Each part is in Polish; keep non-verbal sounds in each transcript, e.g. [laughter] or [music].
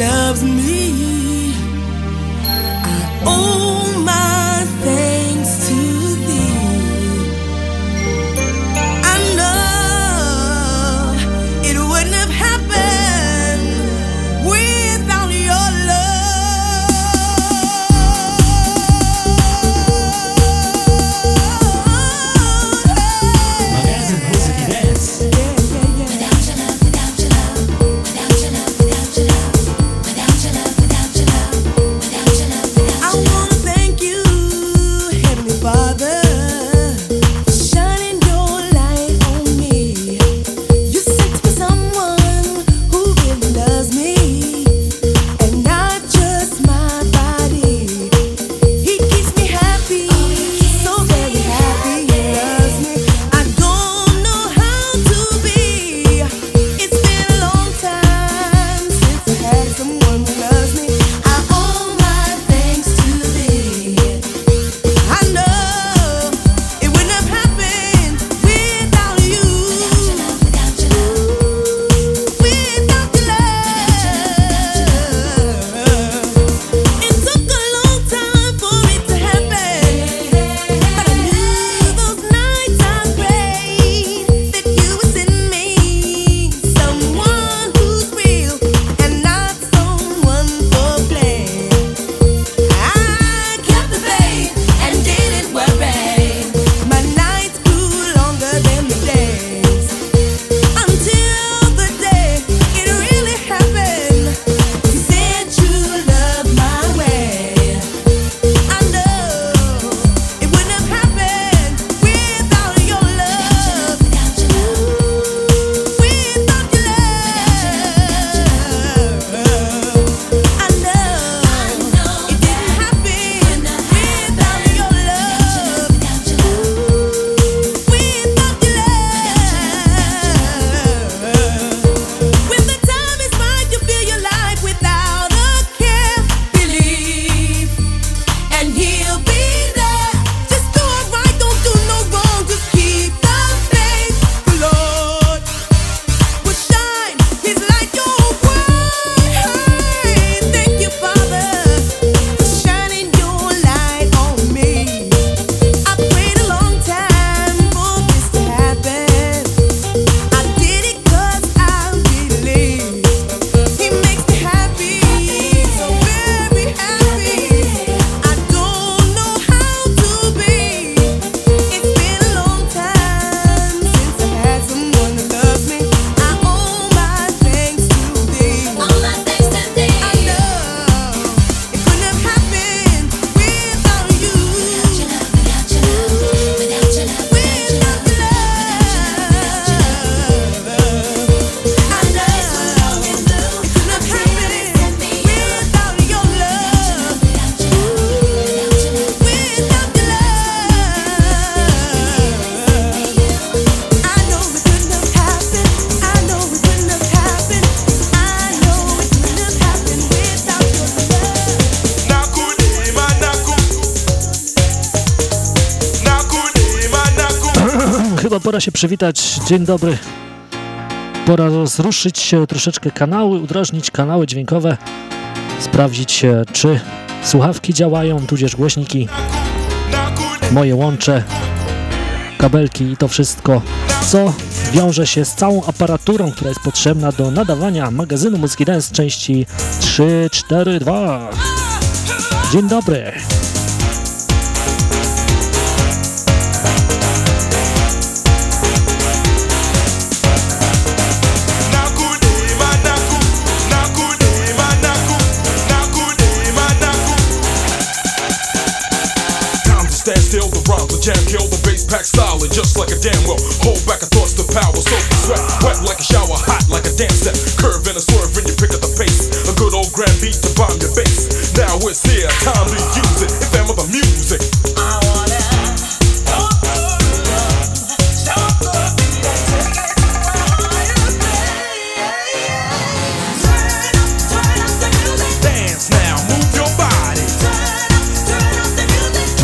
loves me. Się przywitać. Dzień dobry. Pora rozruszyć troszeczkę kanały, udrożnić kanały dźwiękowe, sprawdzić czy słuchawki działają, tudzież głośniki. moje łącze, kabelki i to wszystko, co wiąże się z całą aparaturą, która jest potrzebna do nadawania magazynu Muzyki Dance części 3, 4, 2. Dzień dobry. Sweat, wet like a shower, hot like a damn step. Curve and a swerve, and you pick up the pace. A good old grand beat to bomb your bass. Now it's here, time to use it. If I'm the music.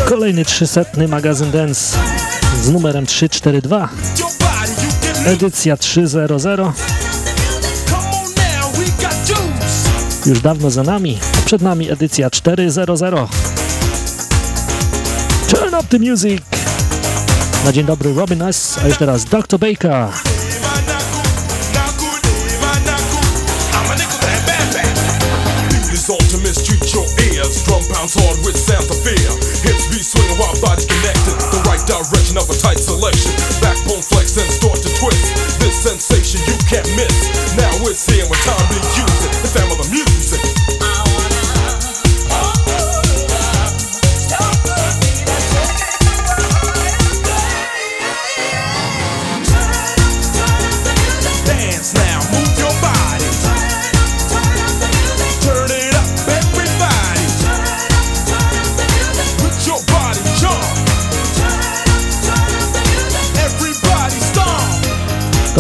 Kolejny 300 magazyn Dance z numerem 342. Edycja 300. Już dawno za nami, przed nami edycja 400. Turn up the music! Na dzień dobry Robin S, a już teraz Dr. Baker. Hard with sounds of fear. Hips be swinging while bodies connected. The right direction of a tight selection. Backbone and start to twist.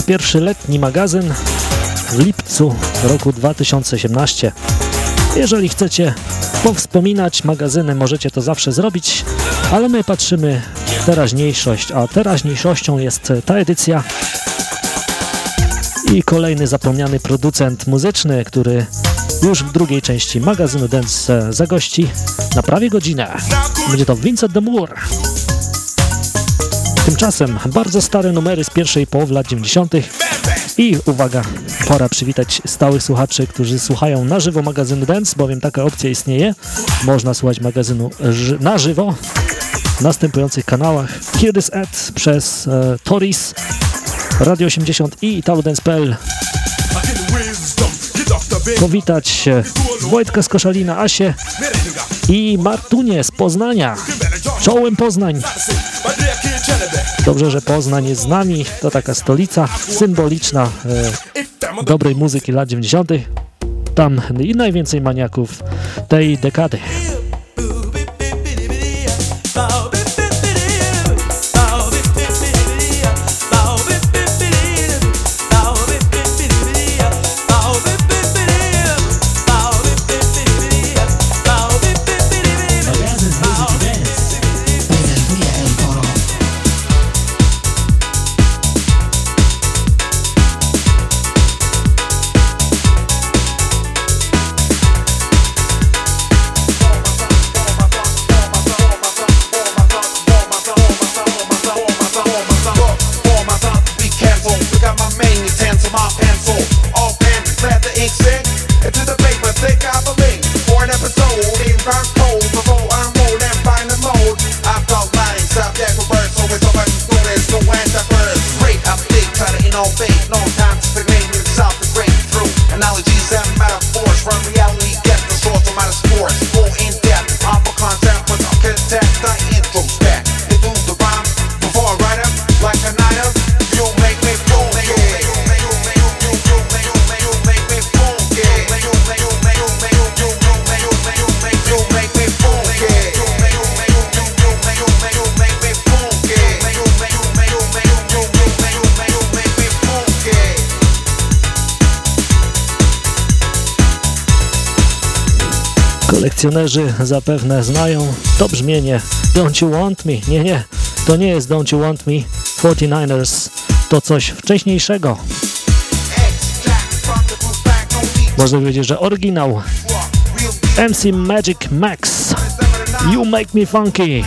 Pierwszy letni magazyn w lipcu roku 2018. Jeżeli chcecie powspominać magazyny, możecie to zawsze zrobić, ale my patrzymy w teraźniejszość, a teraźniejszością jest ta edycja i kolejny zapomniany producent muzyczny, który już w drugiej części magazynu Dance zagości na prawie godzinę. Będzie to Vincent de Moore. Tymczasem bardzo stare numery z pierwszej połowy lat 90. I uwaga, pora przywitać stałych słuchaczy, którzy słuchają na żywo magazynu Dance, bowiem taka opcja istnieje. Można słuchać magazynu na żywo w następujących kanałach. Hear This Ad przez e, Toris, Radio 80 i italodance.pl powitać Wojtka z Koszalina, Asię i Martunie z Poznania. Czołem Poznań! Dobrze, że Poznań jest z nami. To taka stolica symboliczna e, dobrej muzyki lat 90. Tam i najwięcej maniaków tej dekady. Kolekcjonerzy zapewne znają to brzmienie. Don't You Want Me. Nie, nie, to nie jest Don't You Want Me. 49ers, to coś wcześniejszego. Można powiedzieć, że oryginał MC Magic Max. You Make Me Funky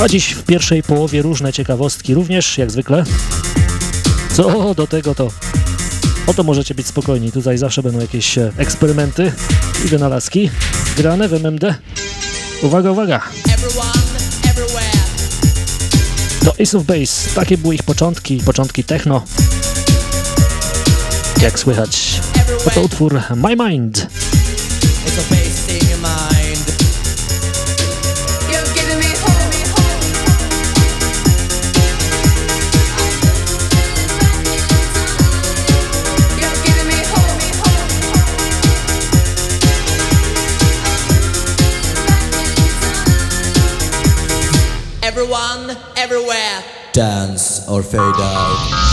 A dziś w pierwszej połowie różne ciekawostki również, jak zwykle. Co do tego to... O to możecie być spokojni, tutaj zawsze będą jakieś e, eksperymenty i wynalazki grane w MMD. Uwaga, uwaga! To Ace of Base, takie były ich początki, początki techno. Jak słychać, oto utwór My Mind. Dance or fade out.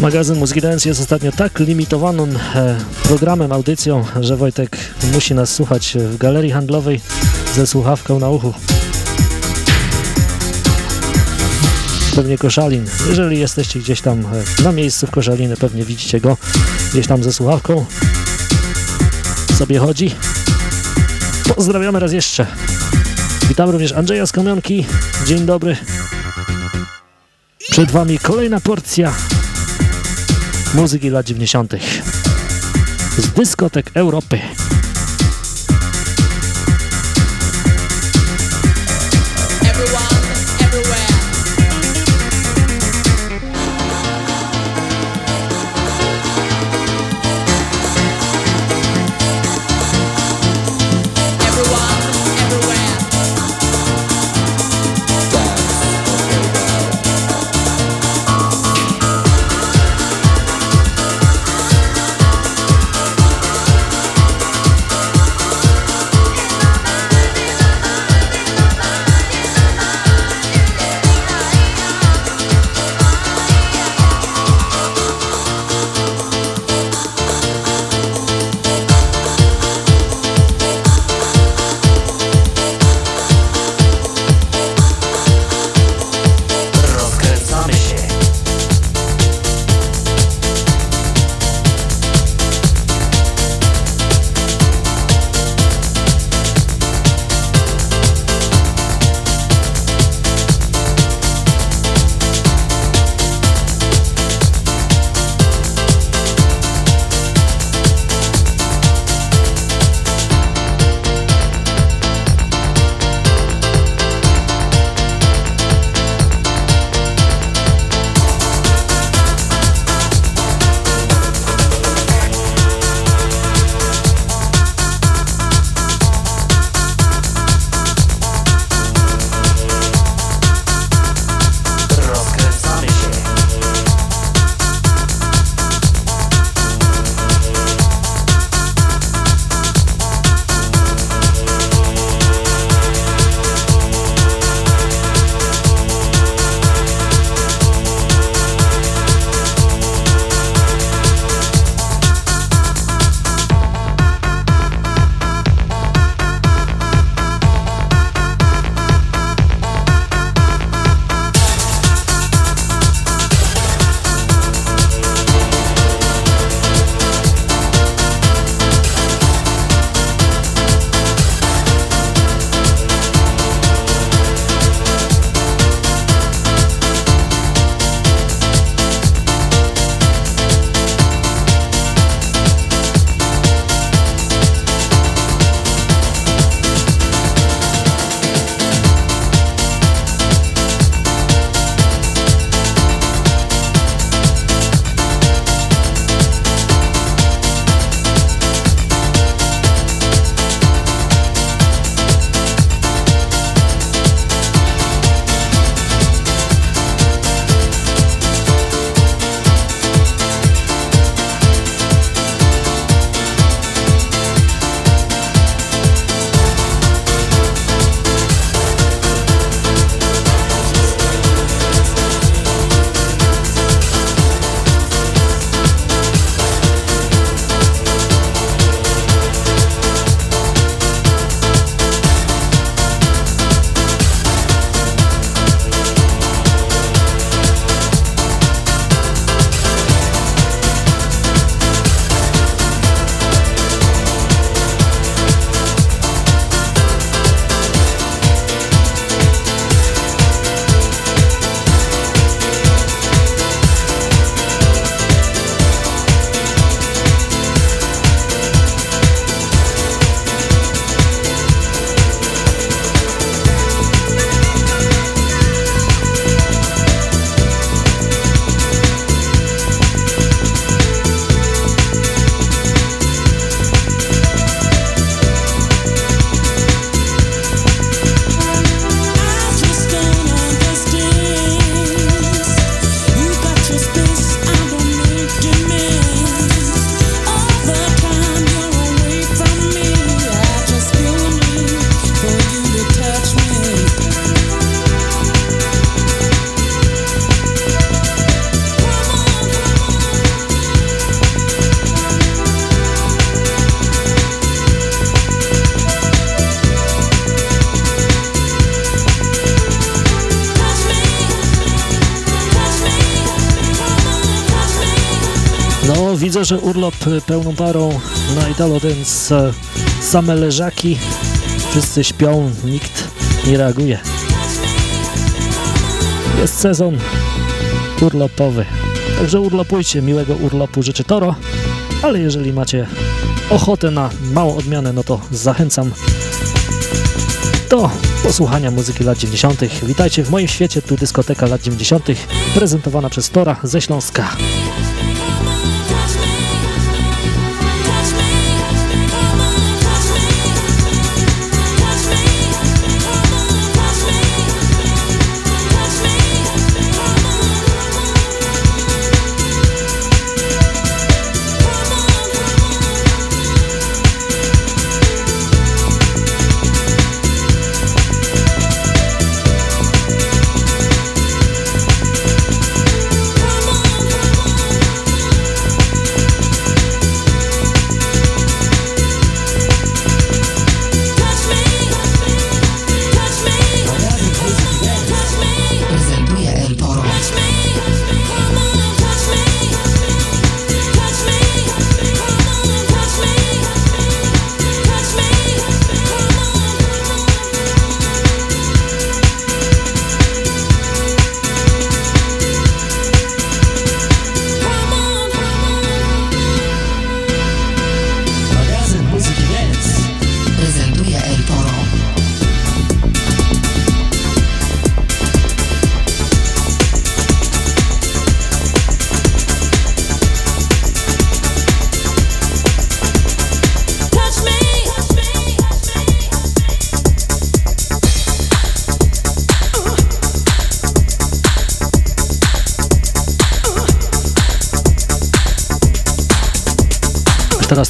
Magazyn Muzyki Dance jest ostatnio tak limitowanym e, programem, audycją, że Wojtek musi nas słuchać w galerii handlowej ze słuchawką na uchu. Pewnie Koszalin. Jeżeli jesteście gdzieś tam e, na miejscu w Koszalinie, pewnie widzicie go gdzieś tam ze słuchawką. Sobie chodzi. Pozdrawiamy raz jeszcze. Witam również Andrzeja z Kamionki. Dzień dobry. Przed Wami kolejna porcja muzyki lat 90. z dyskotek Europy. Widzę, że urlop pełną parą na Italo Dance. Same leżaki, wszyscy śpią, nikt nie reaguje. Jest sezon urlopowy. Także urlopujcie, miłego urlopu życzę Toro, ale jeżeli macie ochotę na małą odmianę, no to zachęcam do posłuchania muzyki lat 90. Witajcie w moim świecie, tu dyskoteka lat 90. prezentowana przez Tora ze Śląska.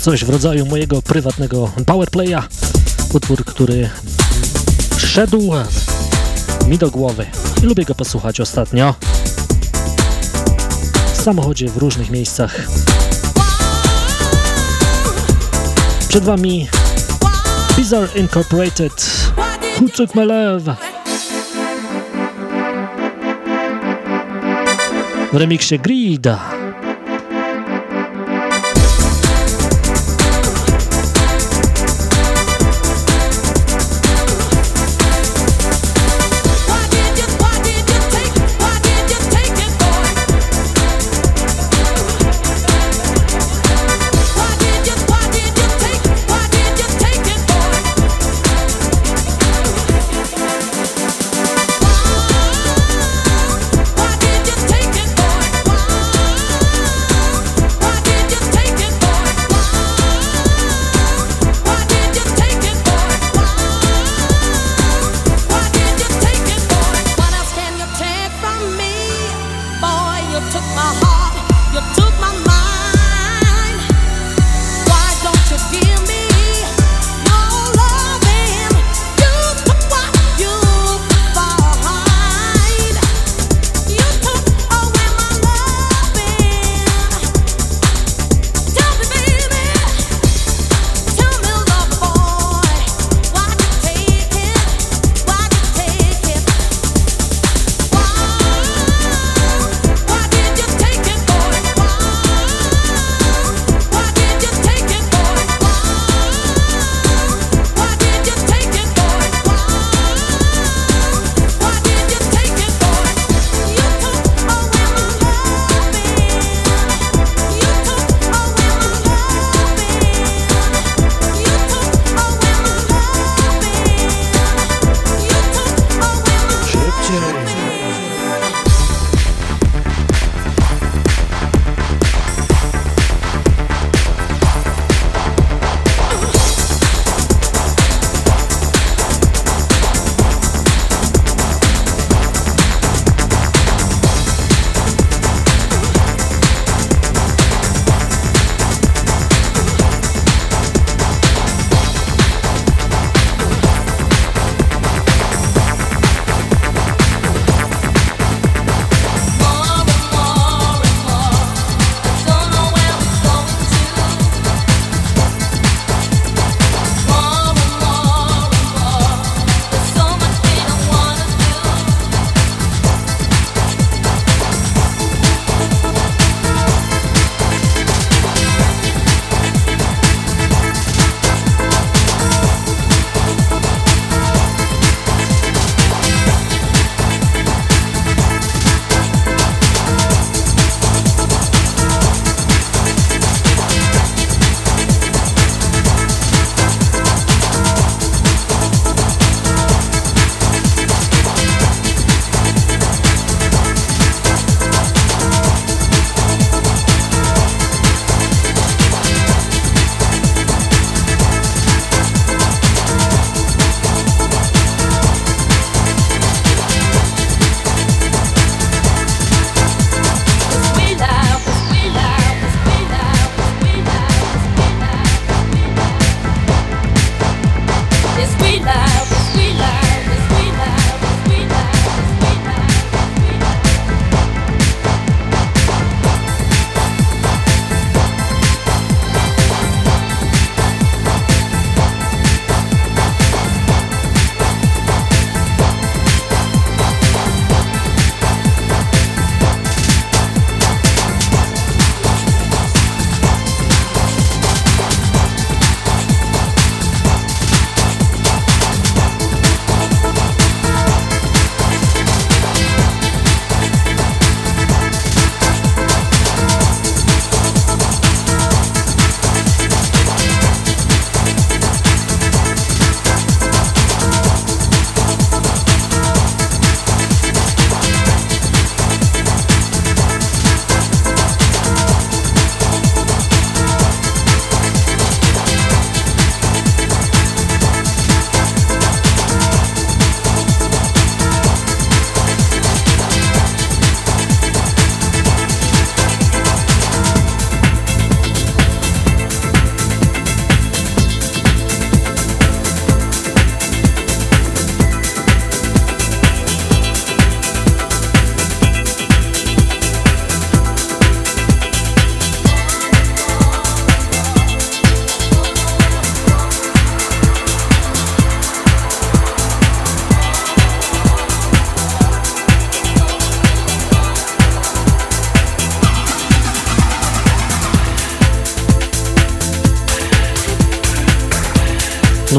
Coś w rodzaju mojego prywatnego powerplaya. Utwór, który szedł mi do głowy. Lubię go posłuchać ostatnio. W samochodzie, w różnych miejscach. Przed Wami Bizarre Incorporated Who Took My Love w remiksie Greeda.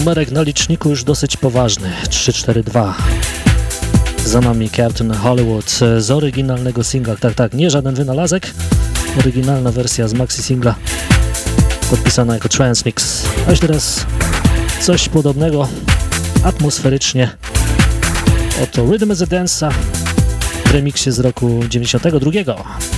Numerek na liczniku już dosyć poważny. 342. Za nami Captain Hollywood z oryginalnego singla. Tak, tak, nie żaden wynalazek. Oryginalna wersja z maxi singla podpisana jako Transmix. A już teraz coś podobnego atmosferycznie. Oto Rhythm as a Dance'a w remiksie z roku 92.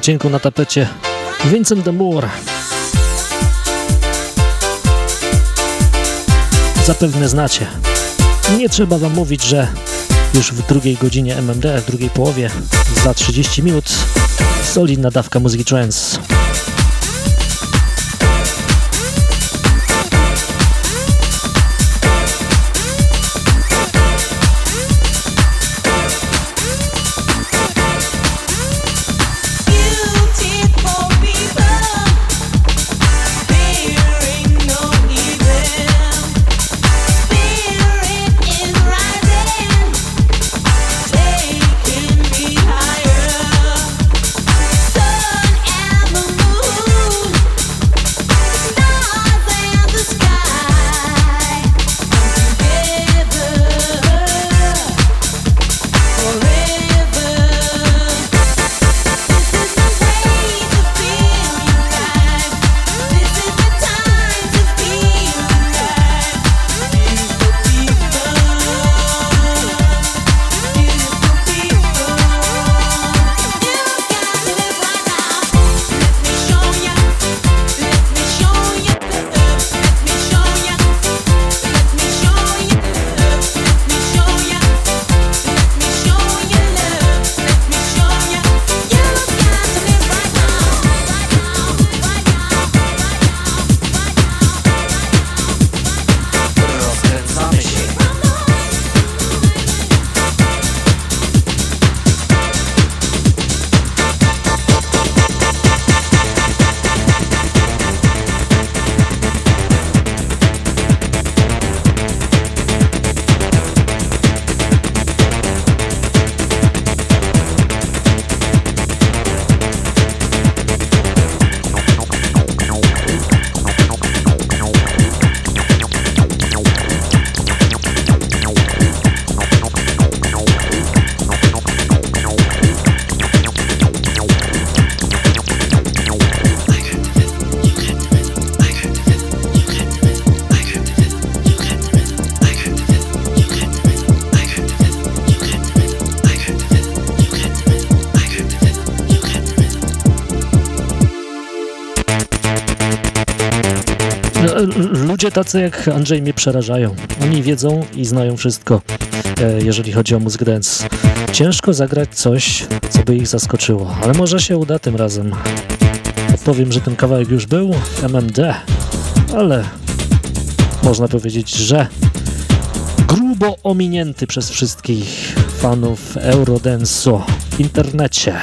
odcinku na tapecie Vincent de Moore. Zapewne znacie. Nie trzeba wam mówić, że już w drugiej godzinie MMD, w drugiej połowie, za 30 minut, solidna dawka muzyki trance. Tacy jak Andrzej mnie przerażają. Oni wiedzą i znają wszystko, e, jeżeli chodzi o muzykę dance. Ciężko zagrać coś, co by ich zaskoczyło, ale może się uda tym razem. Odpowiem, że ten kawałek już był, MMD, ale można powiedzieć, że grubo ominięty przez wszystkich fanów Eurodance'u w internecie.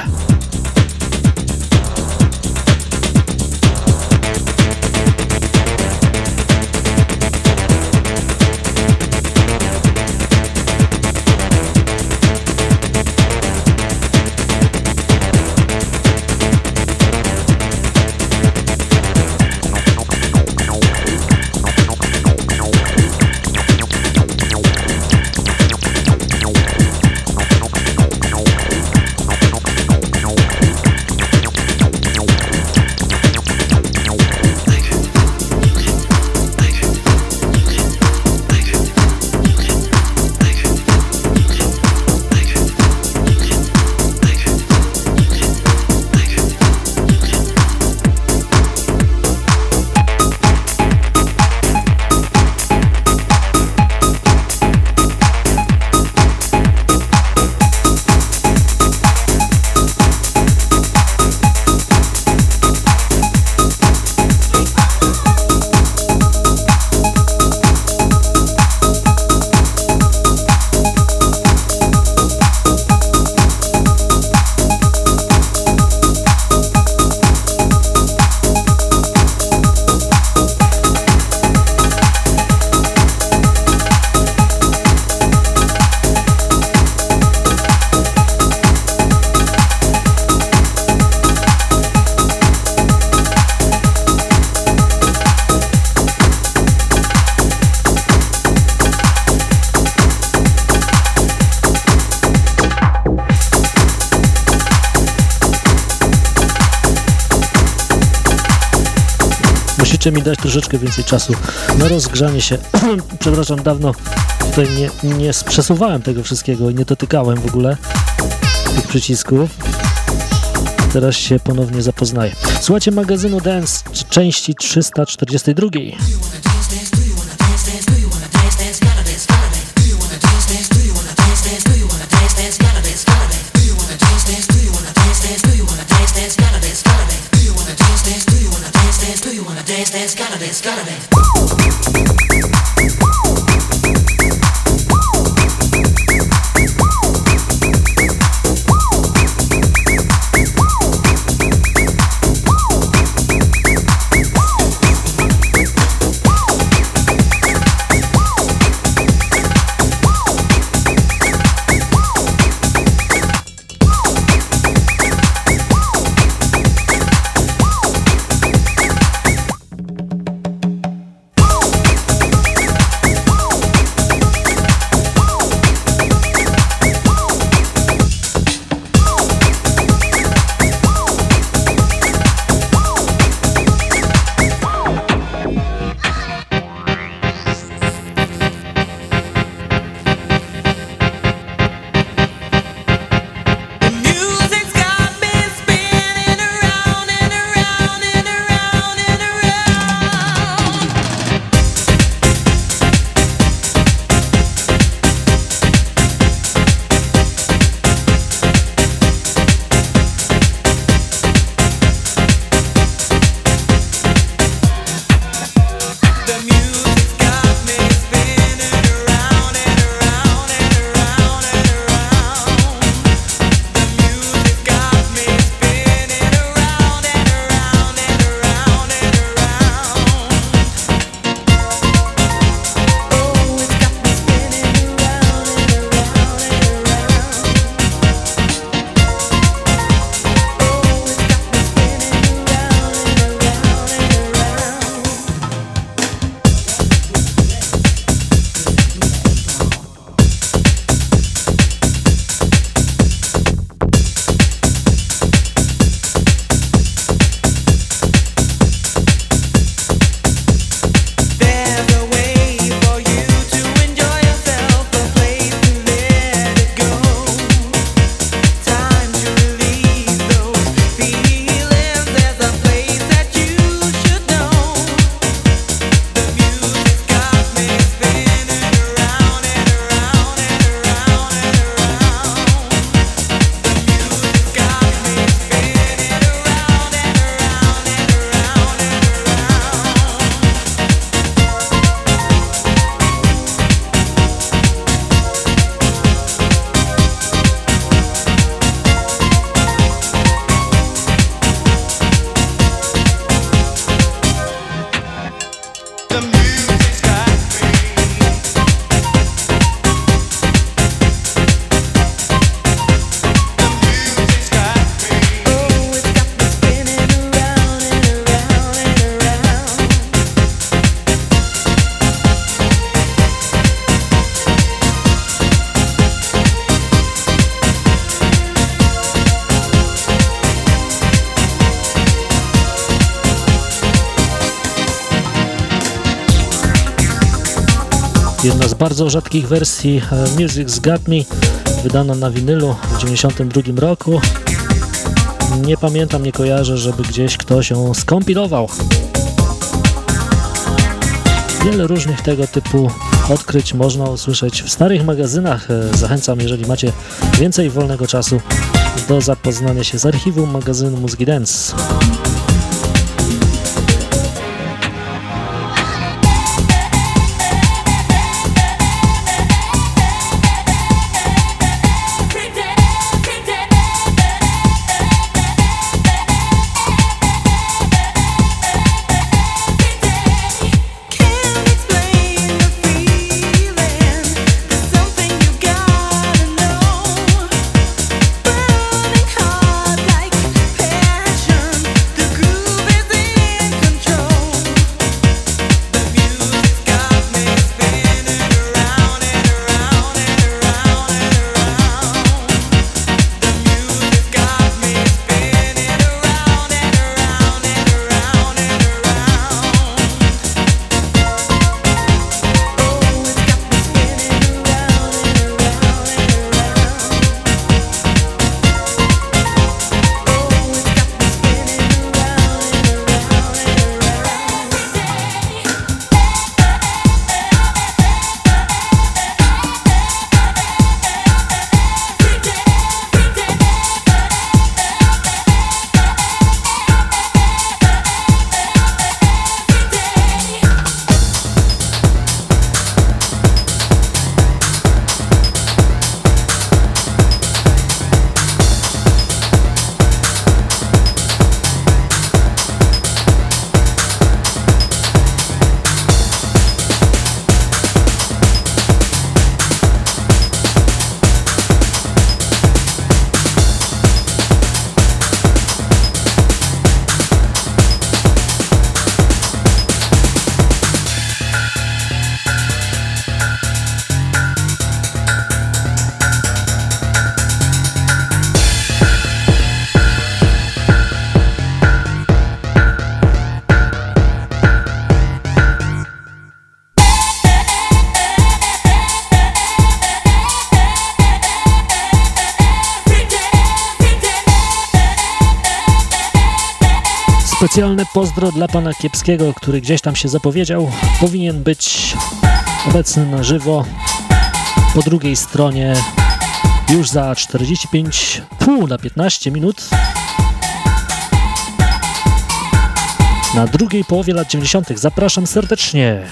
Musicie mi dać troszeczkę więcej czasu na rozgrzanie się. [clears throat] Przepraszam, dawno tutaj nie, nie przesuwałem tego wszystkiego i nie dotykałem w ogóle tych przycisków. Teraz się ponownie zapoznaję. Słuchajcie magazynu Dance części 342. bardzo rzadkich wersji e, Music's Got Me, wydana na winylu w 1992 roku. Nie pamiętam, nie kojarzę, żeby gdzieś ktoś ją skompilował. Wiele różnych tego typu odkryć można usłyszeć w starych magazynach. E, zachęcam, jeżeli macie więcej wolnego czasu, do zapoznania się z archiwum magazynu Muzyki Dance. Specjalne pozdro dla pana Kiepskiego, który gdzieś tam się zapowiedział. Powinien być obecny na żywo po drugiej stronie już za 45 pół na 15 minut. Na drugiej połowie lat 90. Zapraszam serdecznie.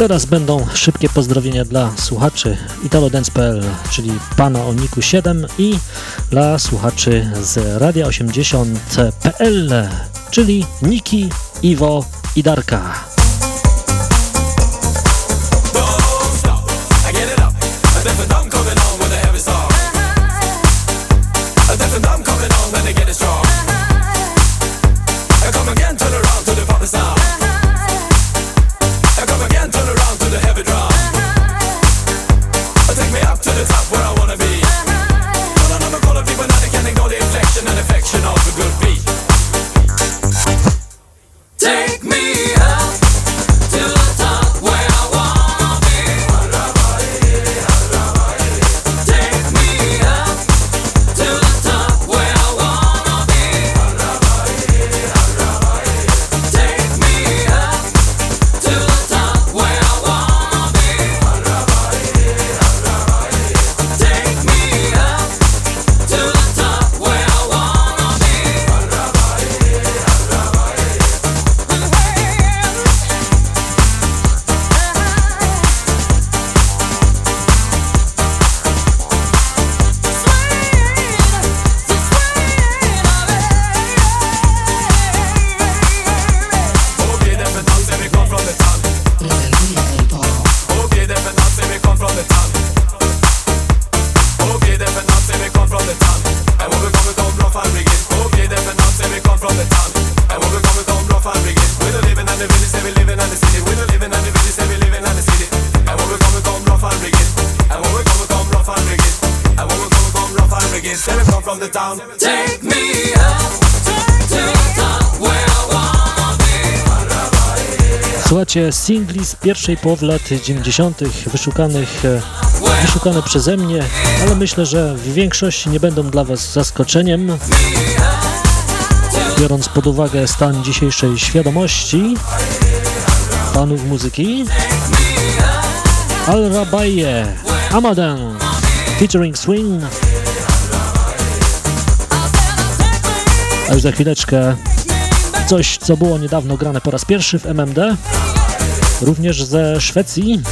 Teraz będą szybkie pozdrowienia dla słuchaczy italodance.pl, czyli pana o Niku 7 i dla słuchaczy z Radia 80.pl, czyli Niki, Iwo i Darka. Singli z pierwszej połowy lat 90. wyszukanych, e, wyszukane przeze mnie, ale myślę, że w większości nie będą dla Was zaskoczeniem. Biorąc pod uwagę stan dzisiejszej świadomości panów muzyki. Al Rabaye, Amaden, featuring Swing. A już za chwileczkę coś, co było niedawno grane po raz pierwszy w MMD, również ze Szwecji.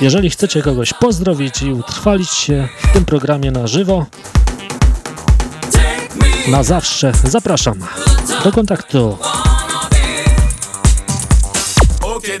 Jeżeli chcecie kogoś pozdrowić i utrwalić się w tym programie na żywo, na zawsze zapraszam do kontaktu. Okay,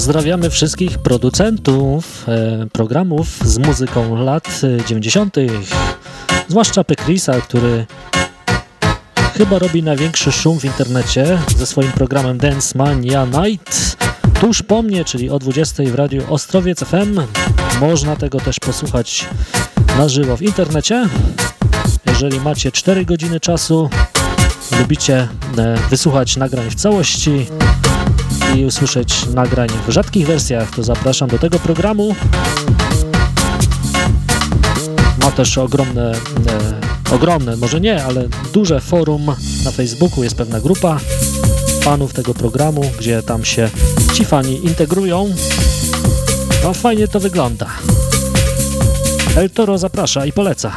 Pozdrawiamy wszystkich producentów e, programów z muzyką lat 90., zwłaszcza Pekrisa, który chyba robi największy szum w internecie ze swoim programem Dance Mania Night. Tuż po mnie, czyli o 20 w radiu Ostrowiec FM. Można tego też posłuchać na żywo w internecie. Jeżeli macie 4 godziny czasu, lubicie e, wysłuchać nagrań w całości, i usłyszeć nagrań w rzadkich wersjach, to zapraszam do tego programu. Ma też ogromne, e, ogromne, może nie, ale duże forum na Facebooku, jest pewna grupa fanów tego programu, gdzie tam się ci fani integrują. No fajnie to wygląda. El Toro zaprasza i poleca.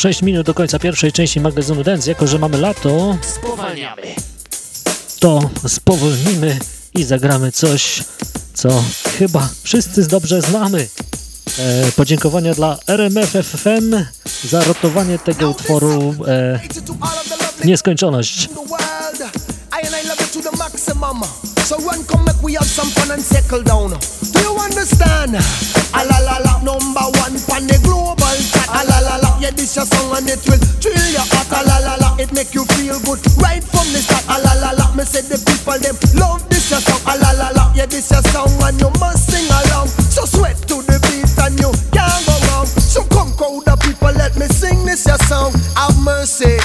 6 minut do końca pierwszej części magazynu Dance. Jako, że mamy lato, spowalniamy. To spowolnimy i zagramy coś, co chyba wszyscy dobrze znamy. E, podziękowania dla RMFFM za rotowanie tego utworu e, nieskończoność. So run, come back we have some fun and settle down. Do you understand? Alalala, number one pan the global cat. Alalala, yeah, this your song and it will thrill your heart. Alalala, it make you feel good right from the start. Alalala, me say the people them love this your song. Alalala, yeah, this your song and you must sing along. So sweat to the beat and you can't go wrong. So come crowd the people, let me sing this your song. Have mercy.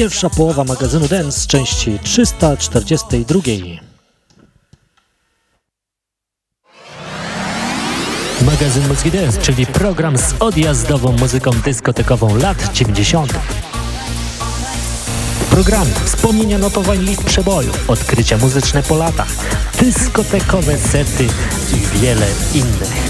Pierwsza połowa magazynu Dance, części 342. Magazyn Muzyki Dance, czyli program z odjazdową muzyką dyskotekową lat 90. W programie wspomnienia notowań list przeboju, odkrycia muzyczne po latach, dyskotekowe sety i wiele innych.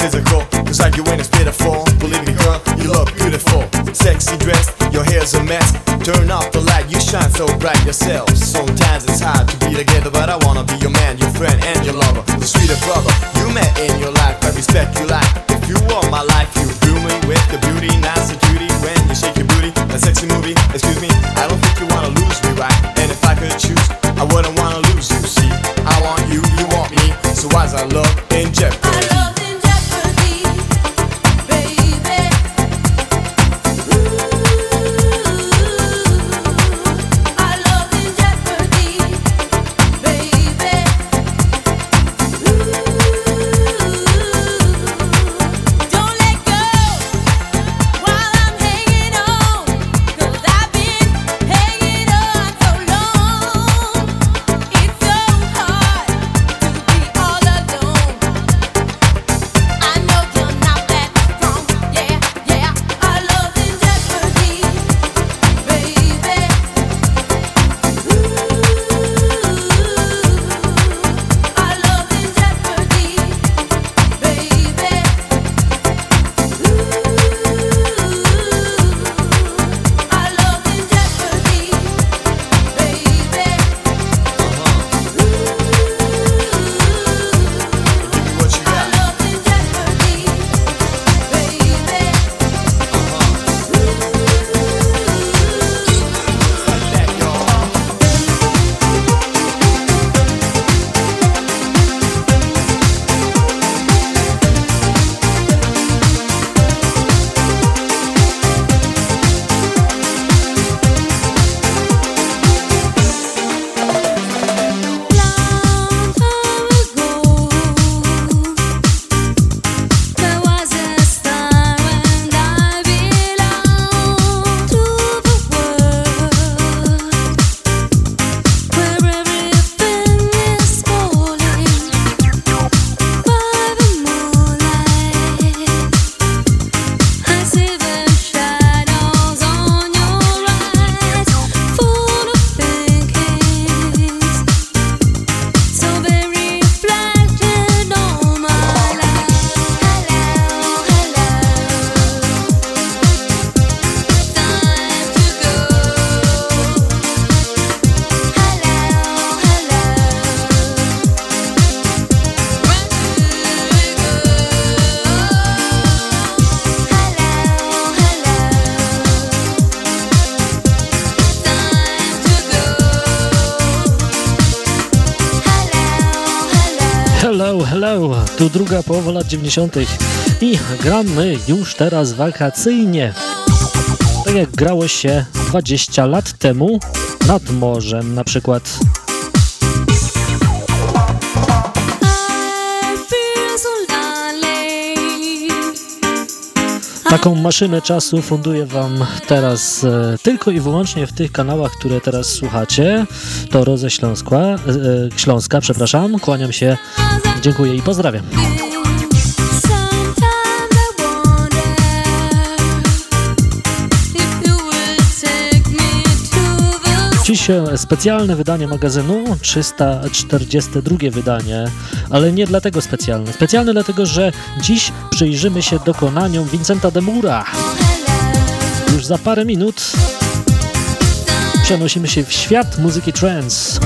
physical, cause like you ain't as pitiful. Believe me, girl, you look beautiful. Sexy dress, your hair's a mess. Turn off the light, you shine so bright yourself. Sometimes it's hard to be together, but I wanna be your man, your friend, and your lover. The sweetest brother you met in your life, I respect you like. Druga połowa lat 90. i gramy już teraz wakacyjnie. Tak jak grało się 20 lat temu nad morzem na przykład. Taką maszynę czasu funduję Wam teraz e, tylko i wyłącznie w tych kanałach, które teraz słuchacie. To Roze Śląska, e, e, Śląska, przepraszam. Kłaniam się, dziękuję i pozdrawiam. Dziś e, specjalne wydanie magazynu, 342 wydanie, ale nie dlatego specjalne. Specjalne dlatego, że dziś przyjrzymy się dokonaniom Vincenta de Mura. Już za parę minut przenosimy się w świat muzyki trance.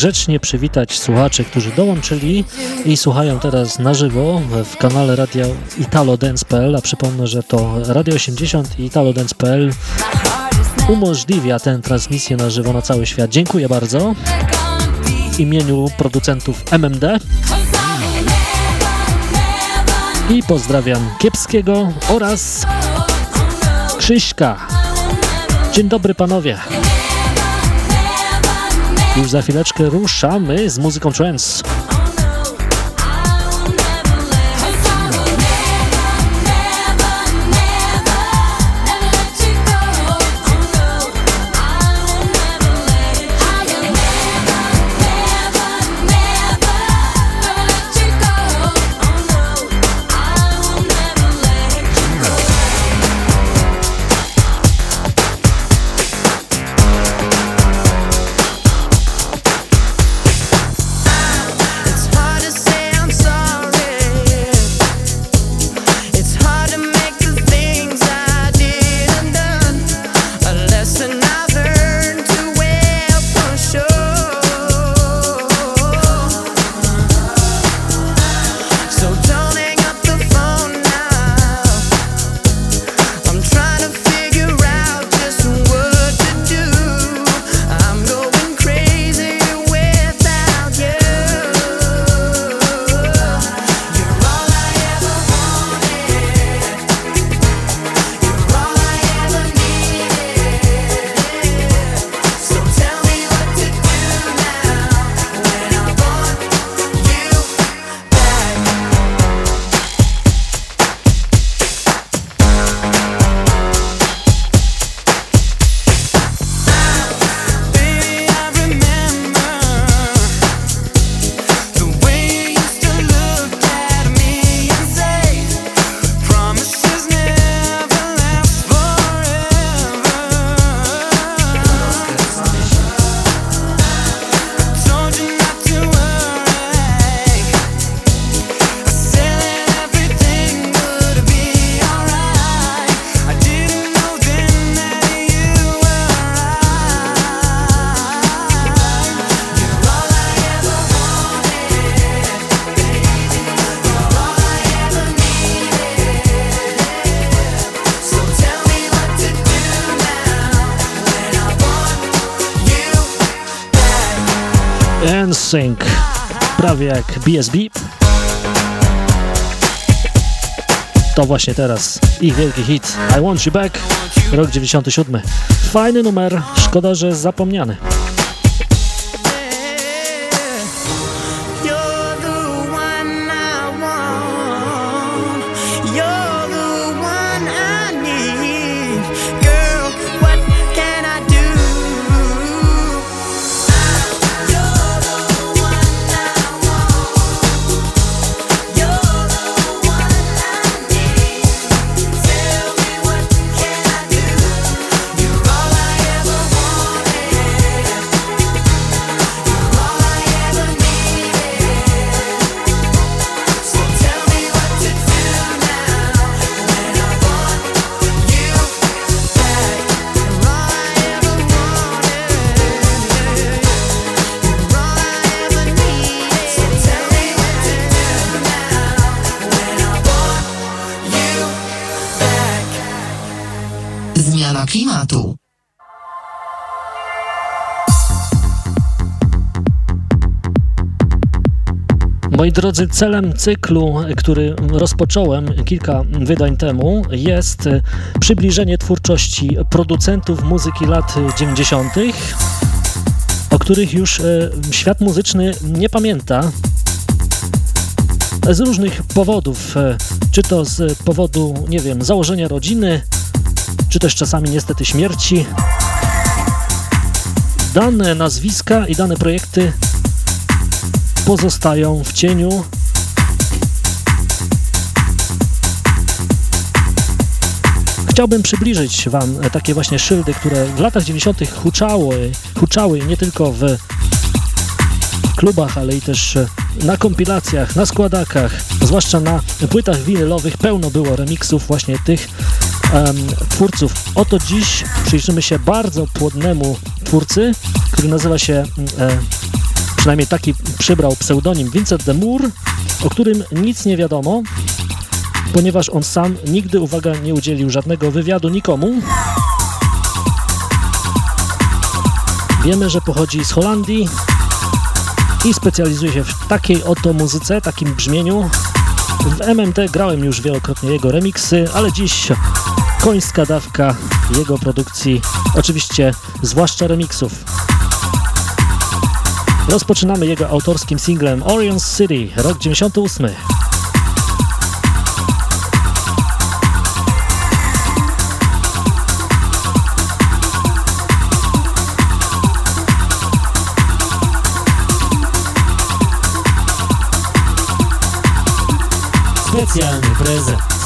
Grzecznie przywitać słuchaczy, którzy dołączyli i słuchają teraz na żywo w kanale Radio Italo Dance.pl, a przypomnę, że to Radio 80 i Italo Dance.pl umożliwia tę transmisję na żywo na cały świat. Dziękuję bardzo w imieniu producentów MMD i pozdrawiam Kiepskiego oraz Krzyśka. Dzień dobry panowie. Już za chwileczkę ruszamy z muzyką trance. Sing, prawie jak BSB. To właśnie teraz ich wielki hit I Want You Back, rok 97. Fajny numer, szkoda, że zapomniany. Moi drodzy, celem cyklu, który rozpocząłem kilka wydań temu, jest przybliżenie twórczości producentów muzyki lat 90., o których już e, świat muzyczny nie pamięta. Z różnych powodów, e, czy to z powodu, nie wiem, założenia rodziny, czy też czasami niestety śmierci. Dane nazwiska i dane projekty pozostają w cieniu. Chciałbym przybliżyć Wam takie właśnie szyldy, które w latach 90. huczały, huczały nie tylko w klubach, ale i też na kompilacjach, na składakach, zwłaszcza na płytach winylowych pełno było remixów właśnie tych um, twórców. Oto dziś przyjrzymy się bardzo płodnemu twórcy, który nazywa się, e, przynajmniej taki przybrał pseudonim Vincent de Moore, o którym nic nie wiadomo, ponieważ on sam nigdy, uwaga, nie udzielił żadnego wywiadu nikomu. Wiemy, że pochodzi z Holandii i specjalizuje się w takiej oto muzyce, takim brzmieniu. W MMT grałem już wielokrotnie jego remixy, ale dziś końska dawka jego produkcji, oczywiście zwłaszcza remixów. Rozpoczynamy jego autorskim singlem Orion City, rok 98. Specjalny prezent.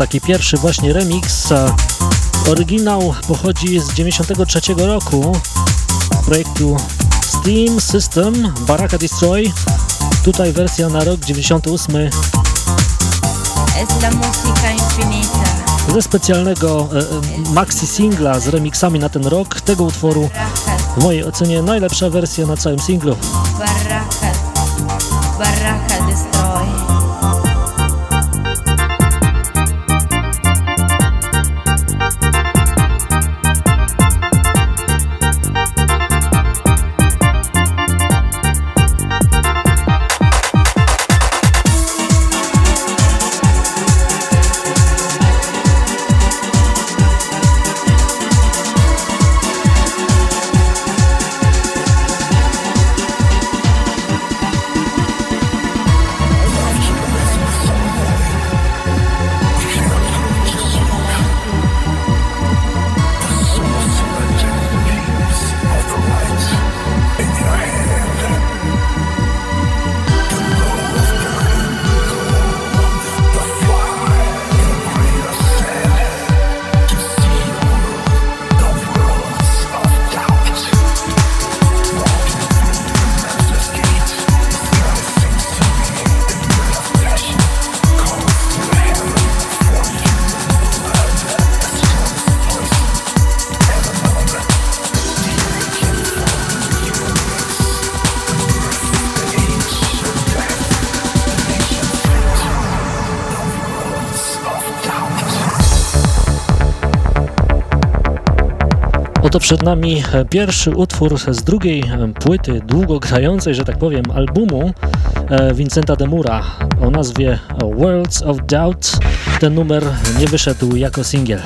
Taki pierwszy właśnie remix. Oryginał pochodzi z 93 roku projektu Steam System Baraka Destroy. Tutaj wersja na rok 98. Ze specjalnego e, e, maxi singla z remixami na ten rok tego utworu w mojej ocenie najlepsza wersja na całym singlu. Przed nami pierwszy utwór z drugiej płyty, długo grającej, że tak powiem, albumu e, Vincenta Demura o nazwie Worlds of Doubt. Ten numer nie wyszedł jako singiel.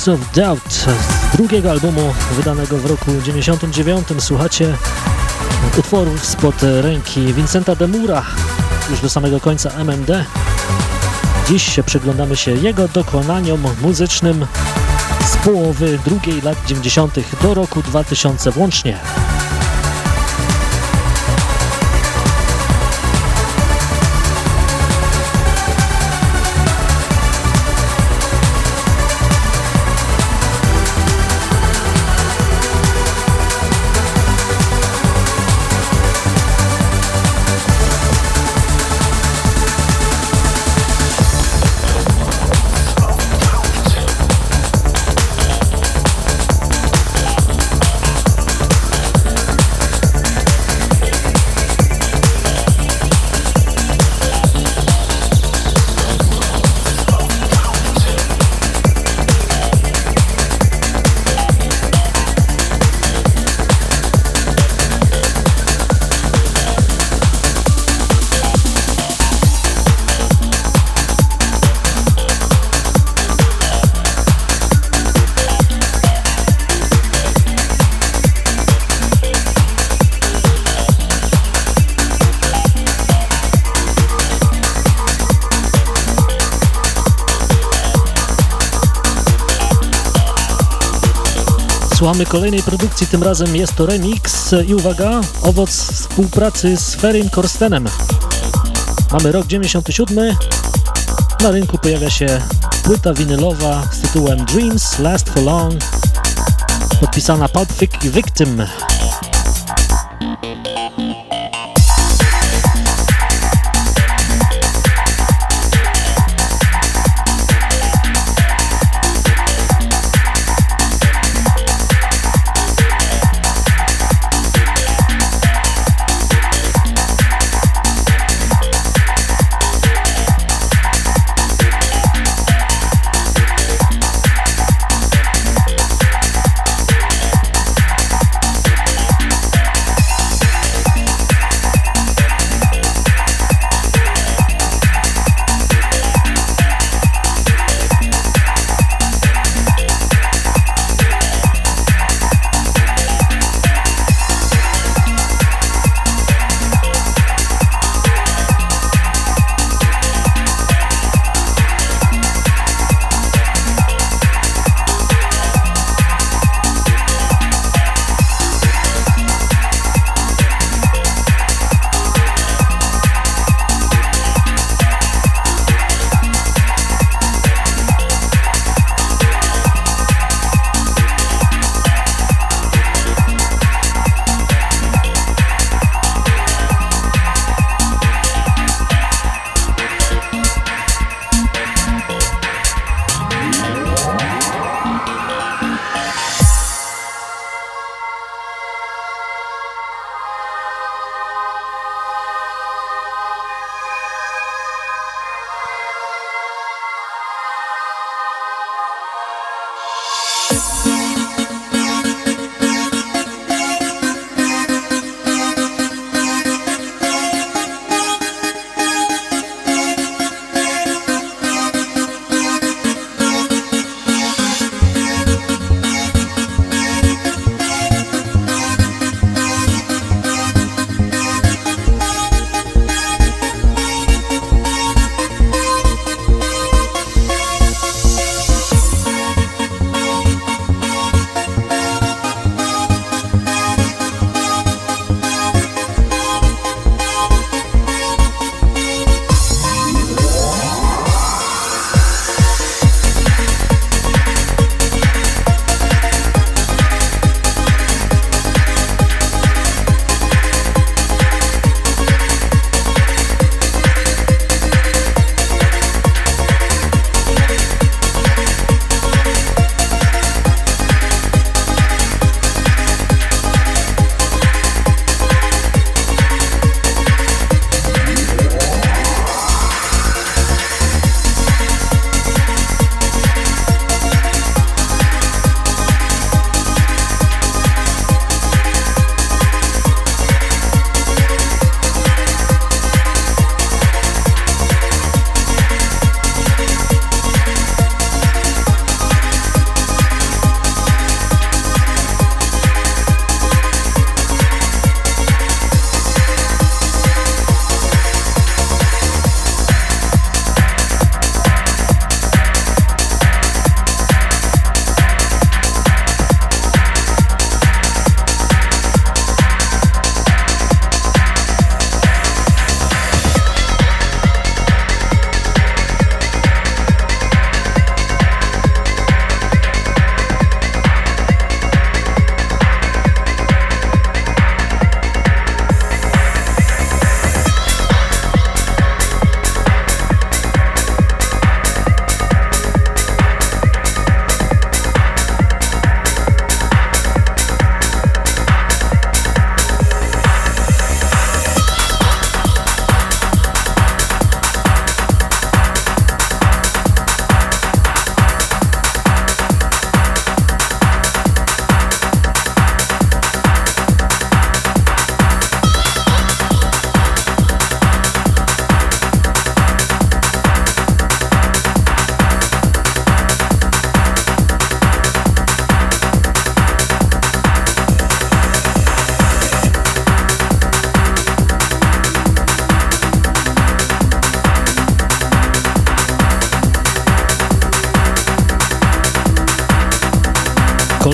Words of Doubt z drugiego albumu wydanego w roku 99. Słuchacie utworów spod ręki Vincenta Demura już do samego końca MMD. Dziś się przyglądamy się jego dokonaniom muzycznym z połowy drugiej lat 90. do roku 2000 włącznie. Słuchamy kolejnej produkcji, tym razem jest to remix i uwaga, owoc współpracy z Ferin Korstenem. Mamy rok 97, na rynku pojawia się płyta winylowa z tytułem Dreams Last For Long, podpisana Pulp Victim.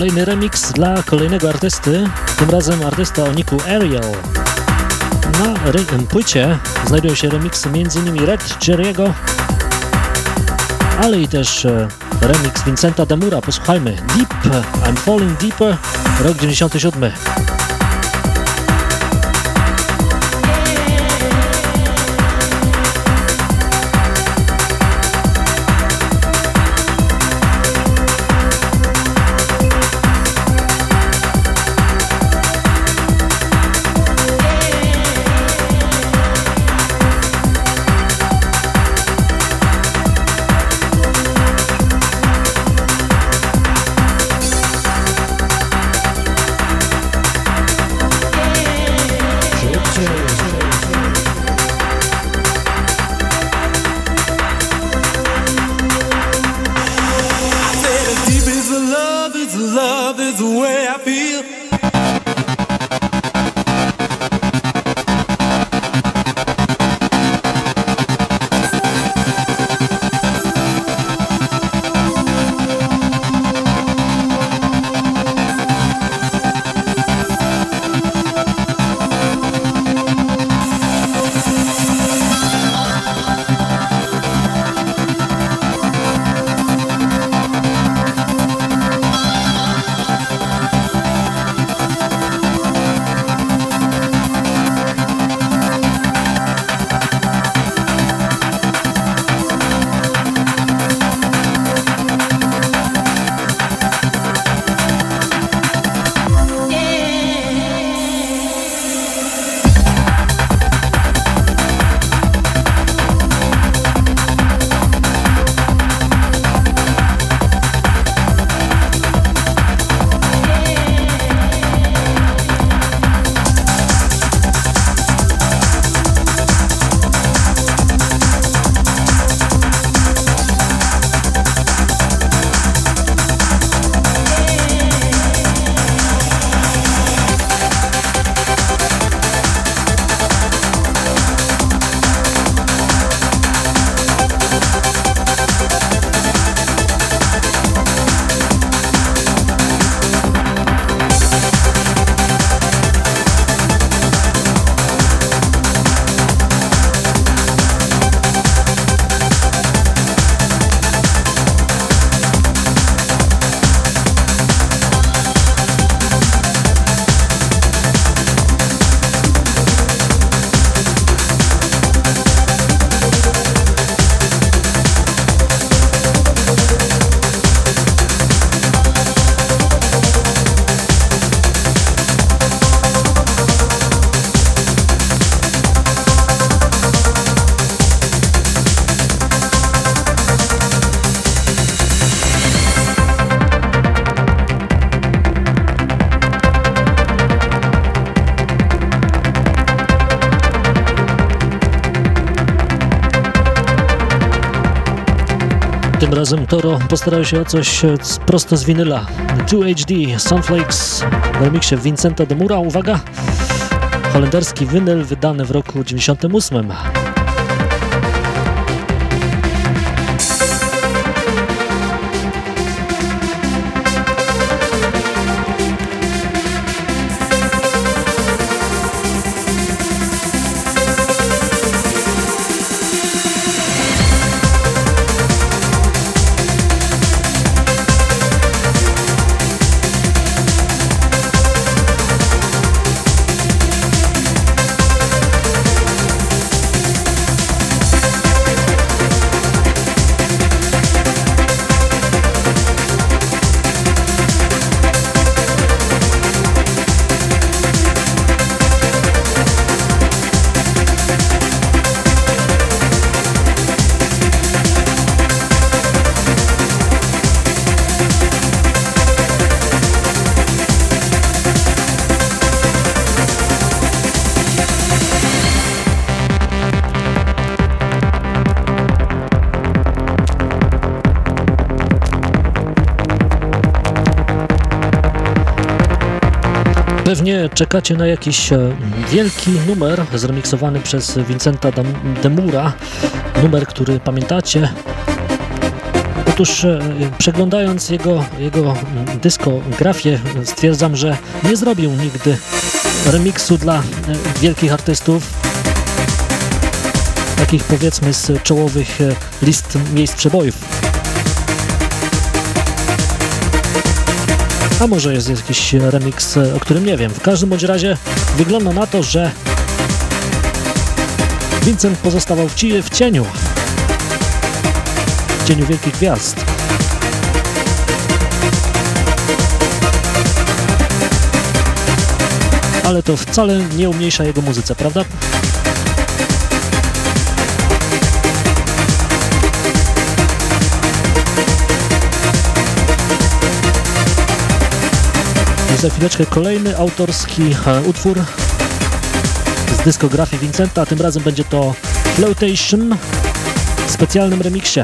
Kolejny remix dla kolejnego artysty, tym razem artysta o niku Ariel. Na płycie znajdują się remiksy m.in. Red Jerry'ego, ale i też e, remix Vincenta Demura. Posłuchajmy. Deep, I'm Falling Deeper, rok 97. love is the way I feel. Razem Toro postarał się o coś e, prosto z winyla. 2HD Sunflakes w remiksie Vincenta de Mura. Uwaga! Holenderski winyl wydany w roku 98. Pewnie czekacie na jakiś e, wielki numer zremiksowany przez Vincenta Demura. Numer, który pamiętacie. Otóż e, przeglądając jego, jego dyskografię stwierdzam, że nie zrobił nigdy remiksu dla e, wielkich artystów, takich powiedzmy z czołowych list miejsc przebojów. A może jest jakiś remix, o którym nie wiem. W każdym bądź razie wygląda na to, że Vincent pozostawał w, ci, w cieniu. W cieniu wielkich gwiazd. Ale to wcale nie umniejsza jego muzyce, prawda? Za chwileczkę kolejny autorski e, utwór z dyskografii Vincenta, a tym razem będzie to Flotation w specjalnym remiksie.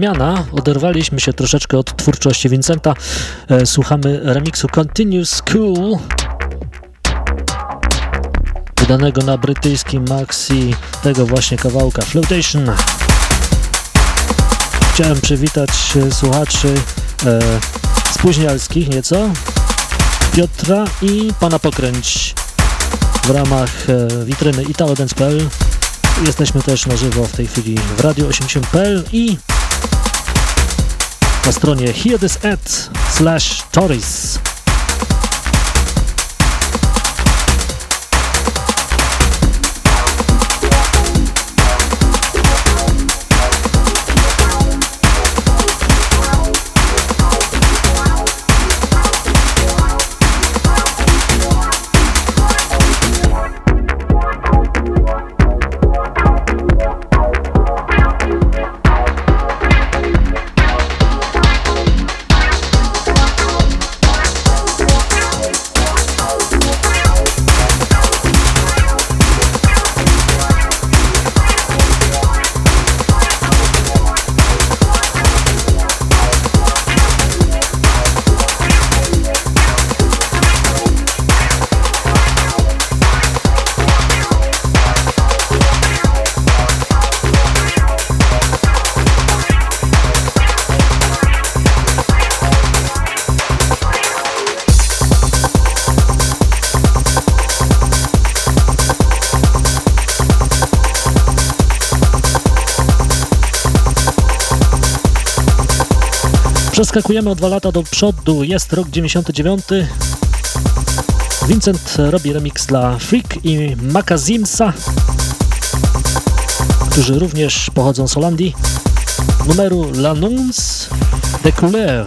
Odmiana. Oderwaliśmy się troszeczkę od twórczości Vincenta. E, słuchamy remiksu Continuous Cool wydanego na brytyjskim maxi tego właśnie kawałka Flotation. Chciałem przywitać e, słuchaczy e, spóźnialskich nieco, Piotra i pana Pokręć w ramach e, witryny italodance.pl. Jesteśmy też na żywo w tej chwili w Radio 80.pl i na stronie hearthiset slash stories. Przeskakujemy o dwa lata do przodu, jest rok 99. Vincent robi remix dla Freak i Makazimsa, którzy również pochodzą z Holandii. Numeru L'Annonce de Couleur.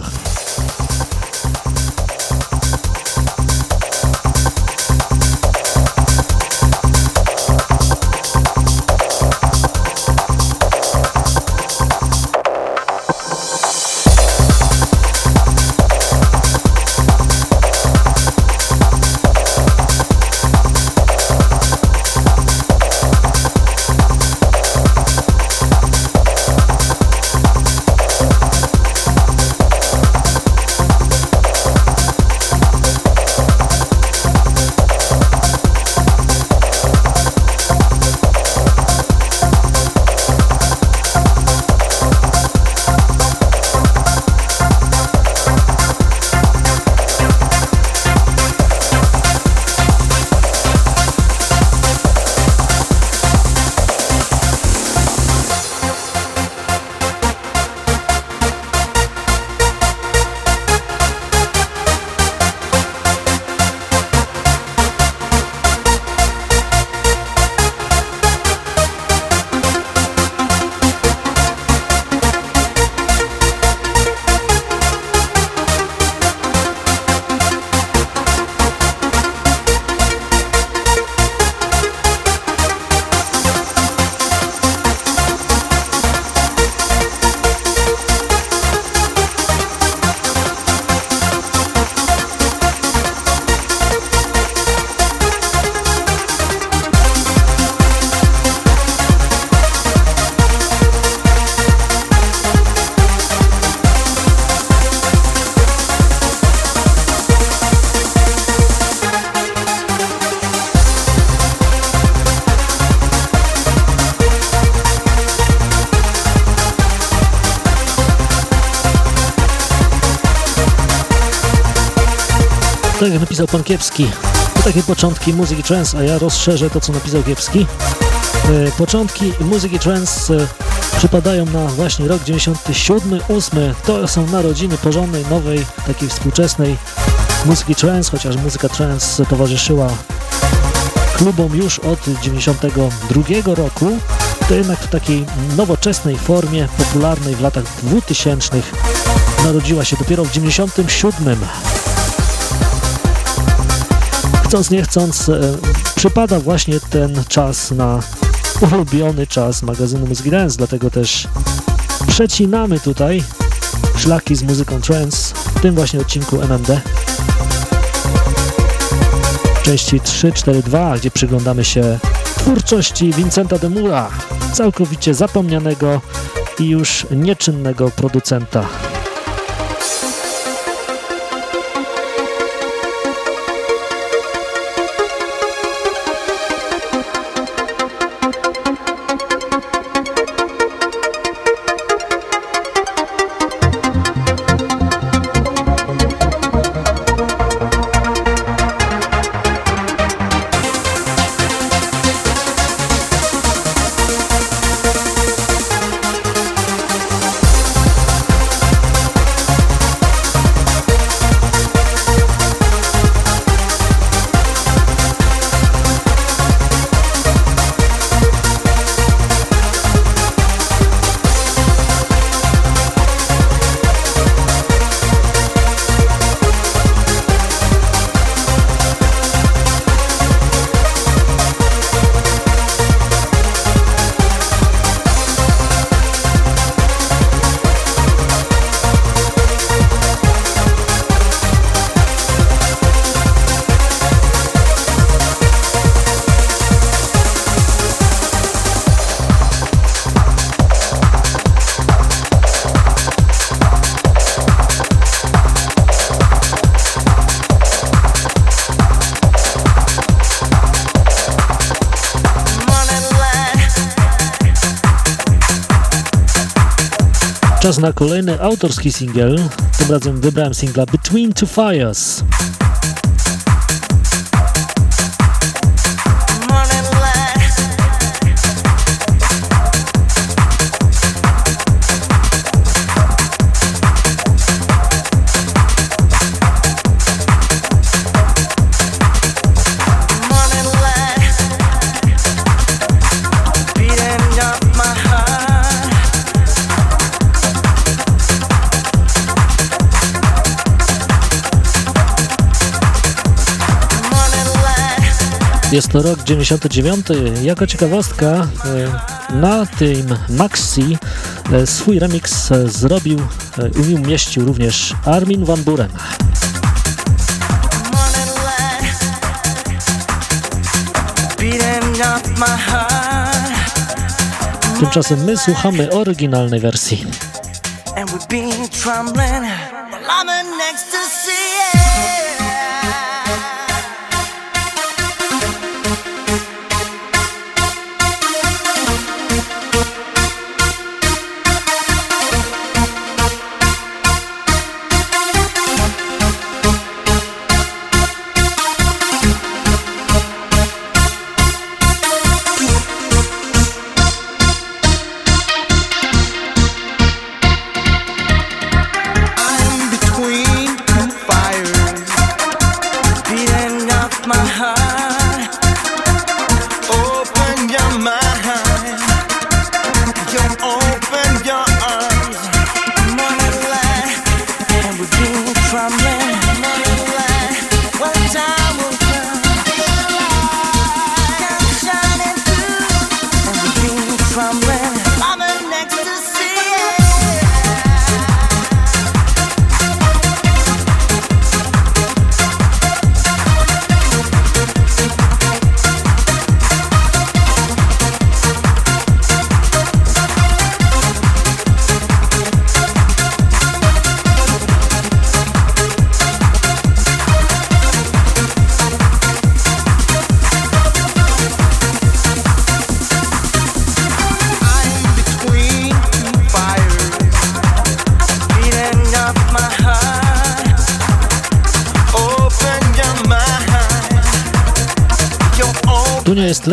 Pan Kiepski. To takie początki muzyki trance, a ja rozszerzę to, co napisał Kiepski. E, początki muzyki trance e, przypadają na właśnie rok 97, 8. To są narodziny porządnej, nowej, takiej współczesnej muzyki trance, chociaż muzyka trance towarzyszyła klubom już od 92 roku, to jednak w takiej nowoczesnej formie, popularnej w latach 2000 narodziła się dopiero w 97 chcąc nie chcąc e, przypada właśnie ten czas na ulubiony czas magazynu Muzyki Dance, dlatego też przecinamy tutaj szlaki z muzyką trance w tym właśnie odcinku MMD części 342, gdzie przyglądamy się twórczości Vincenta de Mura, całkowicie zapomnianego i już nieczynnego producenta. Czas na kolejny autorski singiel. Tym razem wybrałem singla Between Two Fires. Jest to rok 99. Jako ciekawostka e, na tym Maxi e, swój remix e, zrobił i umieścił również Armin van Buren. Tymczasem my słuchamy oryginalnej wersji. And we've been trembling, I'm next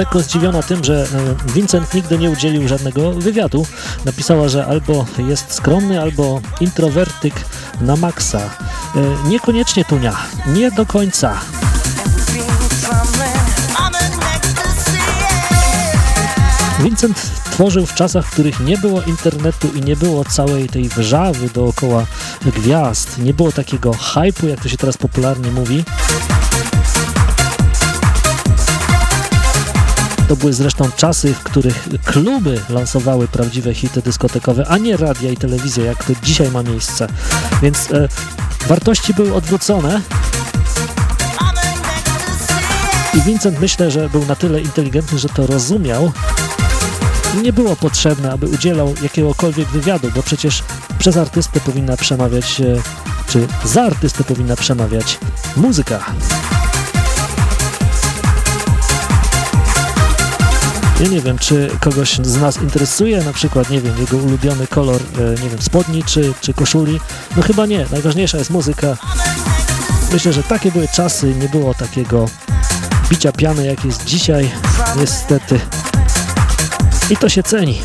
lekko zdziwiona tym, że e, Vincent nigdy nie udzielił żadnego wywiadu. Napisała, że albo jest skromny, albo introwertyk na maksa. E, niekoniecznie Tunia, nie do końca. Vincent tworzył w czasach, w których nie było internetu i nie było całej tej wrzawy dookoła gwiazd, nie było takiego hypu, jak to się teraz popularnie mówi. To były zresztą czasy, w których kluby lansowały prawdziwe hity dyskotekowe, a nie radia i telewizja, jak to dzisiaj ma miejsce. Więc e, wartości były odwrócone. I Vincent myślę, że był na tyle inteligentny, że to rozumiał nie było potrzebne, aby udzielał jakiegokolwiek wywiadu, bo przecież przez artystę powinna przemawiać, e, czy za artystę powinna przemawiać muzyka. Ja nie wiem, czy kogoś z nas interesuje na przykład, nie wiem, jego ulubiony kolor, e, nie wiem, spodni czy, czy koszuli. No chyba nie, najważniejsza jest muzyka. Myślę, że takie były czasy, nie było takiego bicia piany, jak jest dzisiaj, niestety. I to się ceni.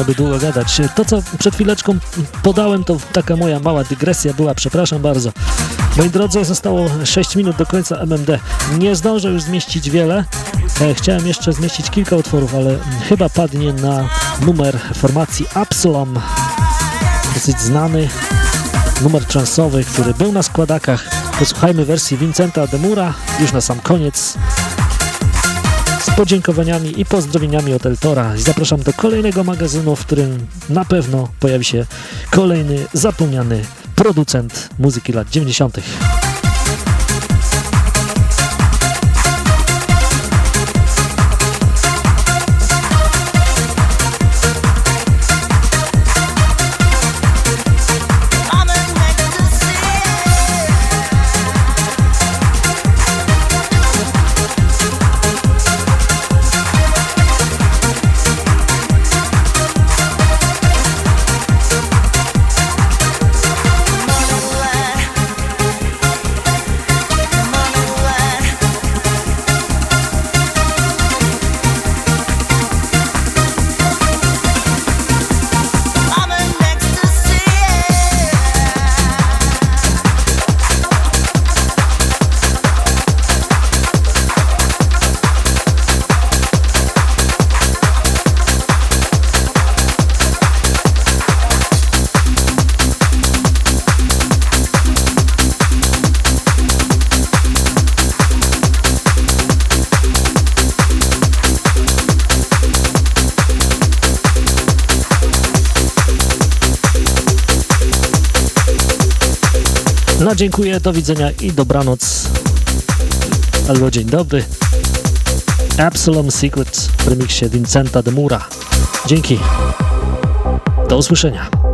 Można by długo gadać. To, co przed chwileczką podałem, to taka moja mała dygresja była, przepraszam bardzo. Moi drodzy, zostało 6 minut do końca MMD. Nie zdążę już zmieścić wiele. E, chciałem jeszcze zmieścić kilka utworów, ale chyba padnie na numer formacji Absalom. Dosyć znany numer transowy, który był na składakach. Posłuchajmy wersji Vincenta Demura już na sam koniec podziękowaniami i pozdrowieniami od Eltora. Zapraszam do kolejnego magazynu, w którym na pewno pojawi się kolejny zapomniany producent muzyki lat 90. dziękuję, do widzenia i dobranoc. Albo dzień dobry. Absalom Secret w remiksie Vincenta de Mura. Dzięki. Do usłyszenia.